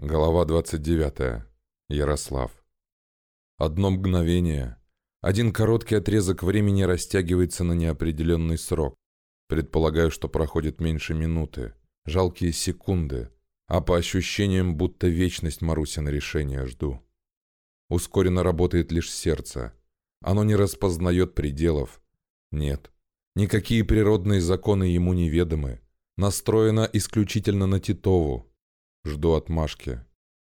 Голова 29. Ярослав. Одно мгновение, один короткий отрезок времени растягивается на неопределенный срок. Предполагаю, что проходит меньше минуты, жалкие секунды, а по ощущениям, будто вечность Марусина решения жду. Ускоренно работает лишь сердце. Оно не распознает пределов. Нет, никакие природные законы ему неведомы. Настроено исключительно на Титову, Жду отмашки.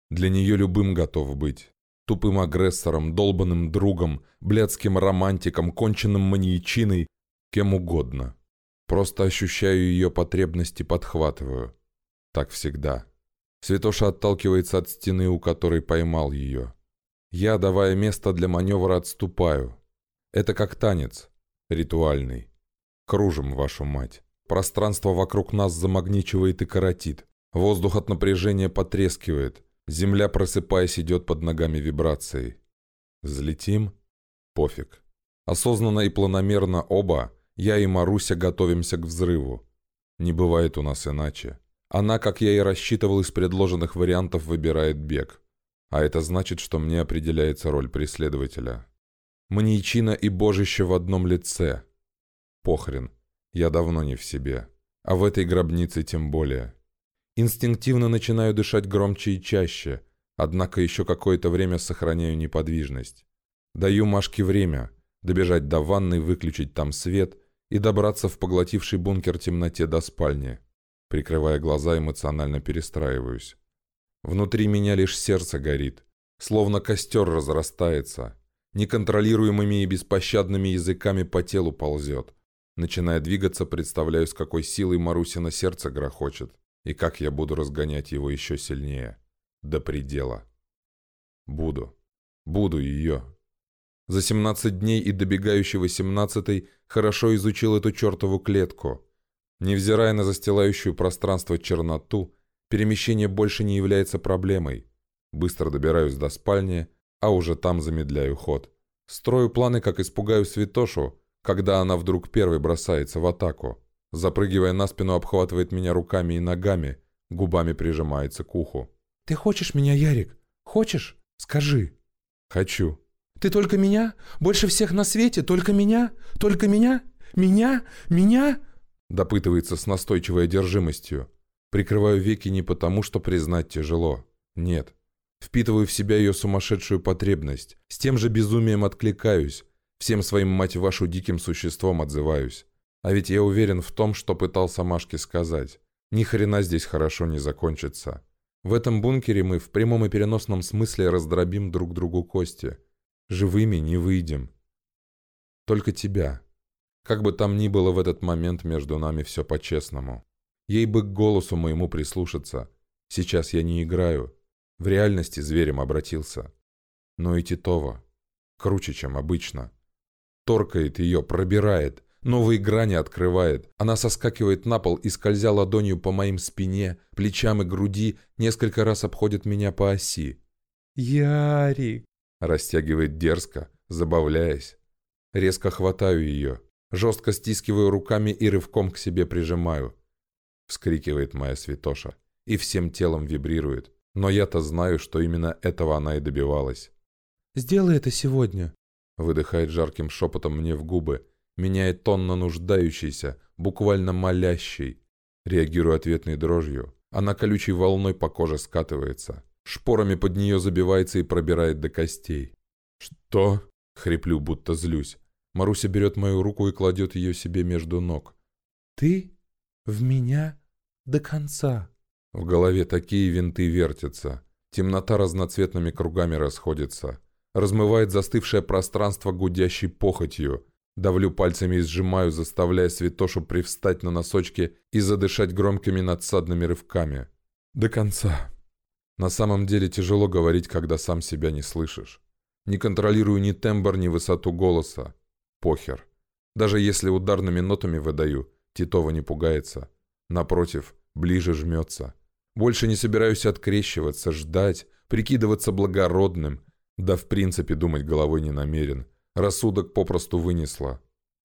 Для нее любым готов быть. Тупым агрессором, долбанным другом, блядским романтиком, конченным маньячиной, кем угодно. Просто ощущаю ее потребности, подхватываю. Так всегда. Святоша отталкивается от стены, у которой поймал ее. Я, давая место для маневра, отступаю. Это как танец. Ритуальный. Кружим, вашу мать. Пространство вокруг нас замагничивает и коротит. Воздух от напряжения потрескивает. Земля, просыпаясь, идет под ногами вибрацией. Взлетим? Пофиг. Осознанно и планомерно оба, я и Маруся, готовимся к взрыву. Не бывает у нас иначе. Она, как я и рассчитывал из предложенных вариантов, выбирает бег. А это значит, что мне определяется роль преследователя. Маньячина и божище в одном лице. Похрен. Я давно не в себе. А в этой гробнице тем более. Инстинктивно начинаю дышать громче и чаще, однако еще какое-то время сохраняю неподвижность. Даю Машке время добежать до ванной, выключить там свет и добраться в поглотивший бункер темноте до спальни. Прикрывая глаза, эмоционально перестраиваюсь. Внутри меня лишь сердце горит, словно костер разрастается, неконтролируемыми и беспощадными языками по телу ползет. Начиная двигаться, представляю, с какой силой Марусина сердце грохочет. И как я буду разгонять его еще сильнее? До предела. Буду. Буду ее. За 17 дней и добегающий 18 хорошо изучил эту чертову клетку. Невзирая на застилающую пространство черноту, перемещение больше не является проблемой. Быстро добираюсь до спальни, а уже там замедляю ход. Строю планы, как испугаю Святошу, когда она вдруг первой бросается в атаку. Запрыгивая на спину, обхватывает меня руками и ногами, губами прижимается к уху. «Ты хочешь меня, Ярик? Хочешь? Скажи». «Хочу». «Ты только меня? Больше всех на свете? Только меня? Только меня? Меня? Меня?» Допытывается с настойчивой одержимостью. Прикрываю веки не потому, что признать тяжело. Нет. Впитываю в себя ее сумасшедшую потребность. С тем же безумием откликаюсь. Всем своим, мать вашу, диким существом отзываюсь. А ведь я уверен в том, что пытался Машке сказать. Ни хрена здесь хорошо не закончится. В этом бункере мы в прямом и переносном смысле раздробим друг другу кости. Живыми не выйдем. Только тебя. Как бы там ни было в этот момент между нами все по-честному. Ей бы к голосу моему прислушаться. Сейчас я не играю. В реальности зверем обратился. Но и Титова. Круче, чем обычно. Торкает ее, пробирает, Новые грани открывает. Она соскакивает на пол и, скользя ладонью по моим спине, плечам и груди, несколько раз обходит меня по оси. «Ярик!» Растягивает дерзко, забавляясь. Резко хватаю ее. Жестко стискиваю руками и рывком к себе прижимаю. Вскрикивает моя святоша. И всем телом вибрирует. Но я-то знаю, что именно этого она и добивалась. «Сделай это сегодня!» Выдыхает жарким шепотом мне в губы, меняет тон на нуждающийся, буквально молящий. Реагирую ответной дрожью. Она колючей волной по коже скатывается. Шпорами под нее забивается и пробирает до костей. «Что?» — хриплю, будто злюсь. Маруся берет мою руку и кладет ее себе между ног. «Ты в меня до конца». В голове такие винты вертятся. Темнота разноцветными кругами расходится. Размывает застывшее пространство гудящей похотью. Давлю пальцами и сжимаю, заставляя Святошу привстать на носочки и задышать громкими надсадными рывками. До конца. На самом деле тяжело говорить, когда сам себя не слышишь. Не контролирую ни тембр, ни высоту голоса. Похер. Даже если ударными нотами выдаю, Титова не пугается. Напротив, ближе жмется. Больше не собираюсь открещиваться, ждать, прикидываться благородным. Да в принципе думать головой не намерен. Рассудок попросту вынесла.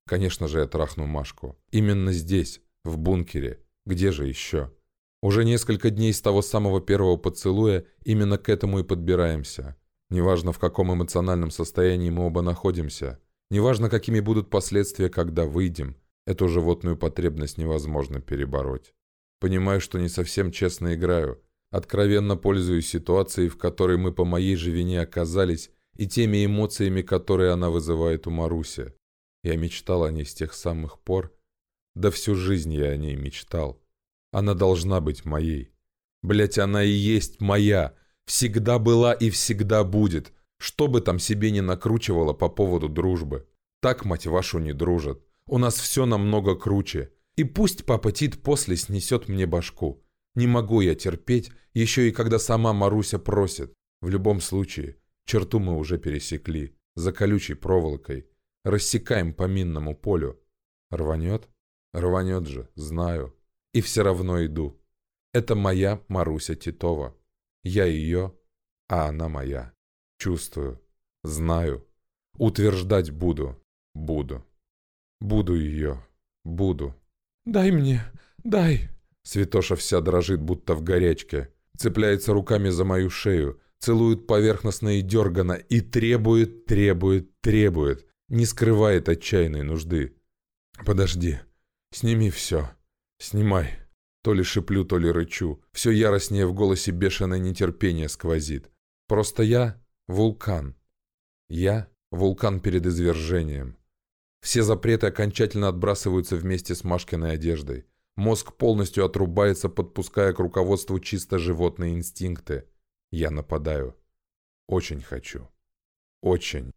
Конечно же, я трахну Машку. Именно здесь, в бункере. Где же еще? Уже несколько дней с того самого первого поцелуя именно к этому и подбираемся. Неважно, в каком эмоциональном состоянии мы оба находимся. Неважно, какими будут последствия, когда выйдем. Эту животную потребность невозможно перебороть. Понимаю, что не совсем честно играю. Откровенно пользуюсь ситуацией, в которой мы по моей же вине оказались, и теми эмоциями, которые она вызывает у Маруси. Я мечтал о ней с тех самых пор. Да всю жизнь я о ней мечтал. Она должна быть моей. Блять, она и есть моя. Всегда была и всегда будет. Что бы там себе не накручивала по поводу дружбы. Так, мать вашу, не дружат. У нас все намного круче. И пусть папа Тит после снесет мне башку. Не могу я терпеть, еще и когда сама Маруся просит. В любом случае, черту мы уже пересекли. За колючей проволокой. Рассекаем по минному полю. Рванет? Рванет же, знаю. И все равно иду. Это моя Маруся Титова. Я ее, а она моя. Чувствую, знаю. Утверждать буду, буду. Буду ее, буду. «Дай мне, дай!» Святоша вся дрожит, будто в горячке. Цепляется руками за мою шею, целует поверхностно и дергано и требует, требует, требует. Не скрывает отчаянной нужды. «Подожди, сними все. Снимай». То ли шиплю, то ли рычу. Все яростнее в голосе бешеное нетерпение сквозит. Просто я — вулкан. Я — вулкан перед извержением. Все запреты окончательно отбрасываются вместе с Машкиной одеждой. Мозг полностью отрубается, подпуская к руководству чисто животные инстинкты. Я нападаю. Очень хочу. Очень.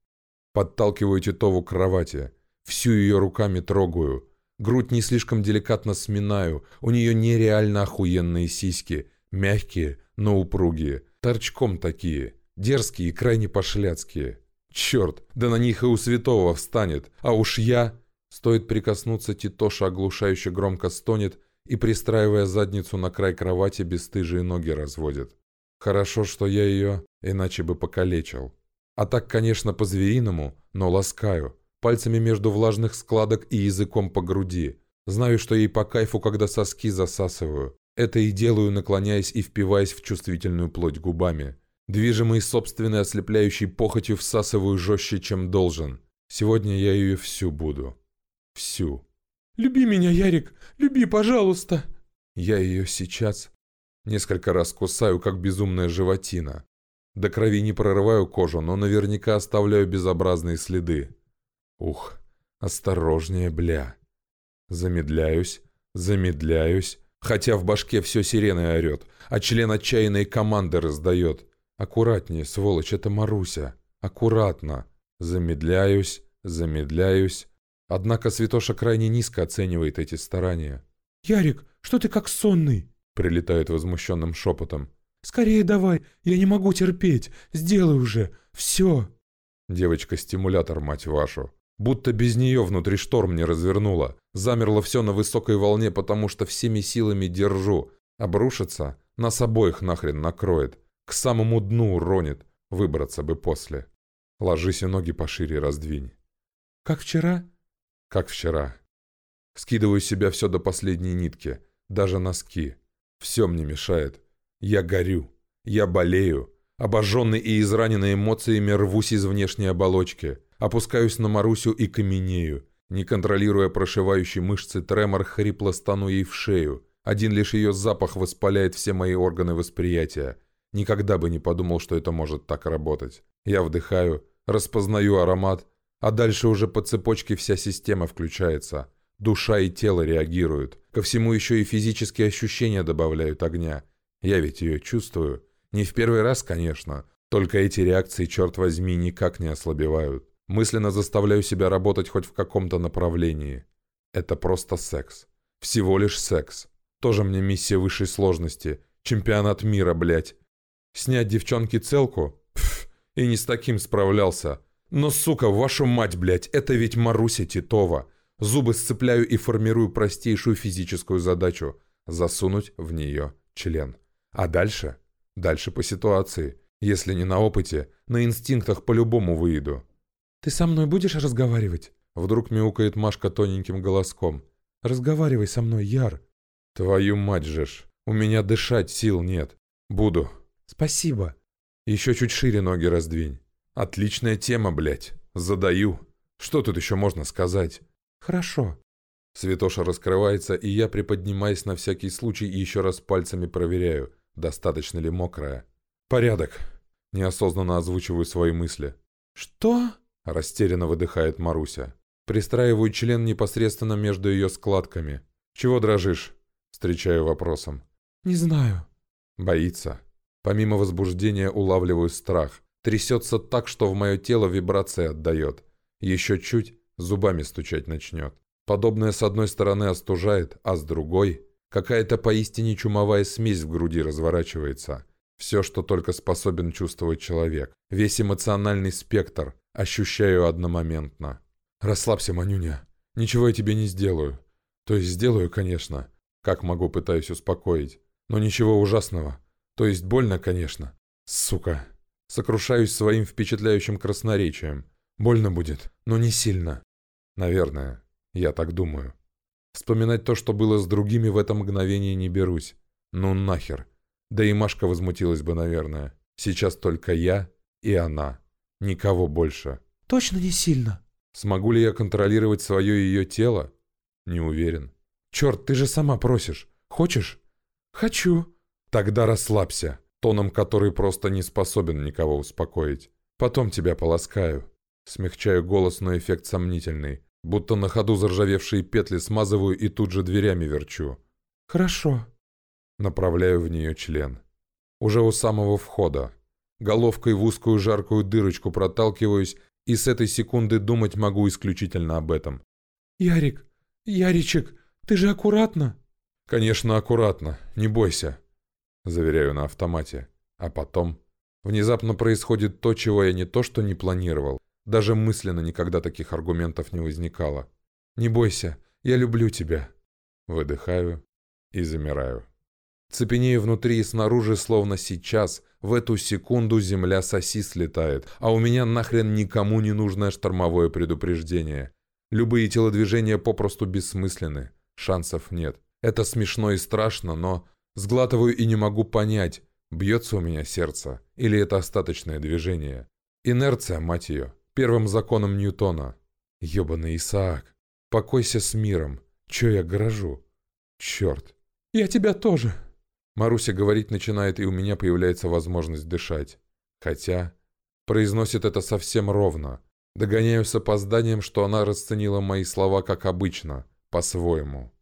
Подталкиваю Титову к кровати. Всю ее руками трогаю. Грудь не слишком деликатно сминаю. У нее нереально охуенные сиськи. Мягкие, но упругие. Торчком такие. Дерзкие и крайне пошляцкие. Черт, да на них и у святого встанет. А уж я... Стоит прикоснуться, Титоша оглушающе громко стонет и, пристраивая задницу на край кровати, бесстыжие ноги разводит. Хорошо, что я ее, иначе бы покалечил. А так, конечно, по-звериному, но ласкаю. Пальцами между влажных складок и языком по груди. Знаю, что ей по кайфу, когда соски засасываю. Это и делаю, наклоняясь и впиваясь в чувствительную плоть губами. Движимый собственной ослепляющей похотью всасываю жестче, чем должен. Сегодня я ее всю буду всю. «Люби меня, Ярик, люби, пожалуйста!» Я ее сейчас несколько раз кусаю, как безумная животина. До крови не прорываю кожу, но наверняка оставляю безобразные следы. Ух, осторожнее, бля. Замедляюсь, замедляюсь, хотя в башке все сиреной орет, а член отчаянной команды раздает. Аккуратнее, сволочь, это Маруся. Аккуратно. Замедляюсь, замедляюсь, Однако Святоша крайне низко оценивает эти старания. «Ярик, что ты как сонный?» Прилетает возмущенным шепотом. «Скорее давай, я не могу терпеть, сделай уже, все!» Девочка-стимулятор, мать вашу. Будто без нее внутри шторм не развернула. Замерло все на высокой волне, потому что всеми силами держу. Обрушится, нас обоих нахрен накроет. К самому дну уронит. Выбраться бы после. Ложись и ноги пошире раздвинь. «Как вчера?» как вчера. Скидываю себя все до последней нитки, даже носки. Все мне мешает. Я горю. Я болею. Обожженный и израненный эмоциями рвусь из внешней оболочки. Опускаюсь на Марусю и каменею. Не контролируя прошивающие мышцы, тремор хрипло стану ей в шею. Один лишь ее запах воспаляет все мои органы восприятия. Никогда бы не подумал, что это может так работать. Я вдыхаю, распознаю аромат, а дальше уже по цепочке вся система включается. Душа и тело реагируют. Ко всему еще и физические ощущения добавляют огня. Я ведь ее чувствую. Не в первый раз, конечно. Только эти реакции, черт возьми, никак не ослабевают. Мысленно заставляю себя работать хоть в каком-то направлении. Это просто секс. Всего лишь секс. Тоже мне миссия высшей сложности. Чемпионат мира, блядь. Снять девчонке целку? Пф, и не с таким справлялся. Но, сука, вашу мать, блядь, это ведь Маруся Титова. Зубы сцепляю и формирую простейшую физическую задачу – засунуть в нее член. А дальше? Дальше по ситуации. Если не на опыте, на инстинктах по-любому выйду. «Ты со мной будешь разговаривать?» Вдруг мяукает Машка тоненьким голоском. «Разговаривай со мной, Яр». «Твою мать же ж! У меня дышать сил нет. Буду. Спасибо. Еще чуть шире ноги раздвинь. Отличная тема, блядь. Задаю. Что тут еще можно сказать? Хорошо. Святоша раскрывается, и я, приподнимаясь на всякий случай, еще раз пальцами проверяю, достаточно ли мокрая. Порядок. Неосознанно озвучиваю свои мысли. Что? Растерянно выдыхает Маруся. Пристраиваю член непосредственно между ее складками. «Чего дрожишь?» Встречаю вопросом. «Не знаю». Боится. Помимо возбуждения улавливаю страх. Трясется так, что в мое тело вибрации отдает. Еще чуть, зубами стучать начнет. Подобное с одной стороны остужает, а с другой... Какая-то поистине чумовая смесь в груди разворачивается. Все, что только способен чувствовать человек. Весь эмоциональный спектр ощущаю одномоментно. «Расслабься, Манюня. Ничего я тебе не сделаю. То есть сделаю, конечно. Как могу, пытаюсь успокоить. Но ничего ужасного. То есть больно, конечно. Сука. Сокрушаюсь своим впечатляющим красноречием. Больно будет, но не сильно. Наверное. Я так думаю. Вспоминать то, что было с другими в это мгновение не берусь. Ну нахер. Да и Машка возмутилась бы, наверное. Сейчас только я и она. Никого больше. Точно не сильно. Смогу ли я контролировать свое и ее тело? Не уверен. Черт, ты же сама просишь. Хочешь? Хочу. Тогда расслабься. Тоном, который просто не способен никого успокоить. Потом тебя полоскаю. Смягчаю голос, но эффект сомнительный. Будто на ходу заржавевшие петли смазываю и тут же дверями верчу. «Хорошо». Направляю в нее член. Уже у самого входа. Головкой в узкую жаркую дырочку проталкиваюсь, и с этой секунды думать могу исключительно об этом. «Ярик, Яричек, ты же аккуратно?» «Конечно, аккуратно, не бойся», — заверяю на автомате. А потом... Внезапно происходит то, чего я не то что не планировал, даже мысленно никогда таких аргументов не возникало. «Не бойся, я люблю тебя». Выдыхаю и замираю. Цепенею внутри и снаружи, словно сейчас, в эту секунду земля соси слетает, а у меня нахрен никому не нужное штормовое предупреждение. Любые телодвижения попросту бессмысленны, шансов нет. Это смешно и страшно, но сглатываю и не могу понять, бьется у меня сердце или это остаточное движение. Инерция, мать ее. Первым законом Ньютона. Ёбаный Исаак. Покойся с миром. Чё я грожу? Чёрт. Я тебя тоже. Маруся говорить начинает, и у меня появляется возможность дышать. Хотя... Произносит это совсем ровно. Догоняю с опозданием, что она расценила мои слова как обычно, по-своему.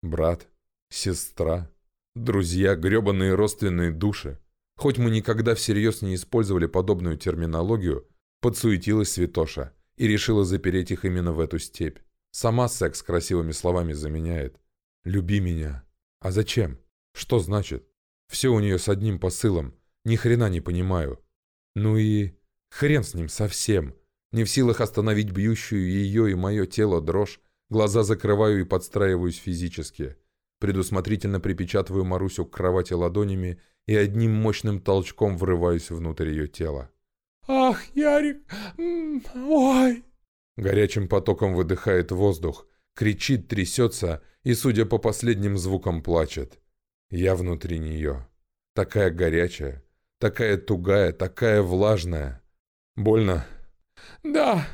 Брат, сестра, друзья, грёбаные родственные души. Хоть мы никогда всерьез не использовали подобную терминологию, Подсуетилась святоша и решила запереть их именно в эту степь. Сама секс красивыми словами заменяет. «Люби меня». А зачем? Что значит? Все у нее с одним посылом. Ни хрена не понимаю. Ну и... Хрен с ним совсем. Не в силах остановить бьющую ее и мое тело дрожь, глаза закрываю и подстраиваюсь физически. Предусмотрительно припечатываю Марусю к кровати ладонями и одним мощным толчком врываюсь внутрь ее тела. «Ах, Ярик! Ой!» Горячим потоком выдыхает воздух, кричит, трясется и, судя по последним звукам, плачет. Я внутри нее. Такая горячая, такая тугая, такая влажная. Больно? «Да!»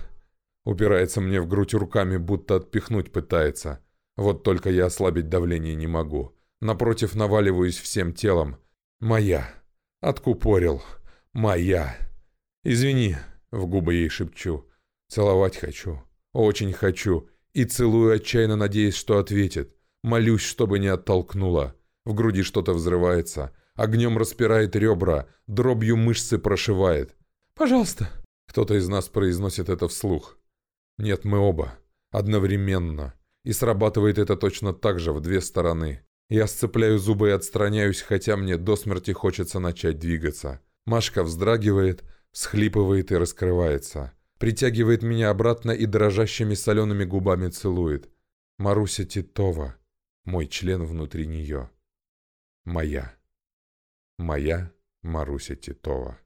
Упирается мне в грудь руками, будто отпихнуть пытается. Вот только я ослабить давление не могу. Напротив наваливаюсь всем телом. «Моя!» Откупорил. «Моя!» «Извини», — в губы ей шепчу. «Целовать хочу. Очень хочу. И целую отчаянно, надеясь, что ответит. Молюсь, чтобы не оттолкнула. В груди что-то взрывается. Огнем распирает ребра, дробью мышцы прошивает. «Пожалуйста». Кто-то из нас произносит это вслух. Нет, мы оба. Одновременно. И срабатывает это точно так же, в две стороны. Я сцепляю зубы и отстраняюсь, хотя мне до смерти хочется начать двигаться. Машка вздрагивает, Схлипывает и раскрывается. Притягивает меня обратно и дрожащими солеными губами целует. Маруся Титова. Мой член внутри нее. Моя. Моя Маруся Титова.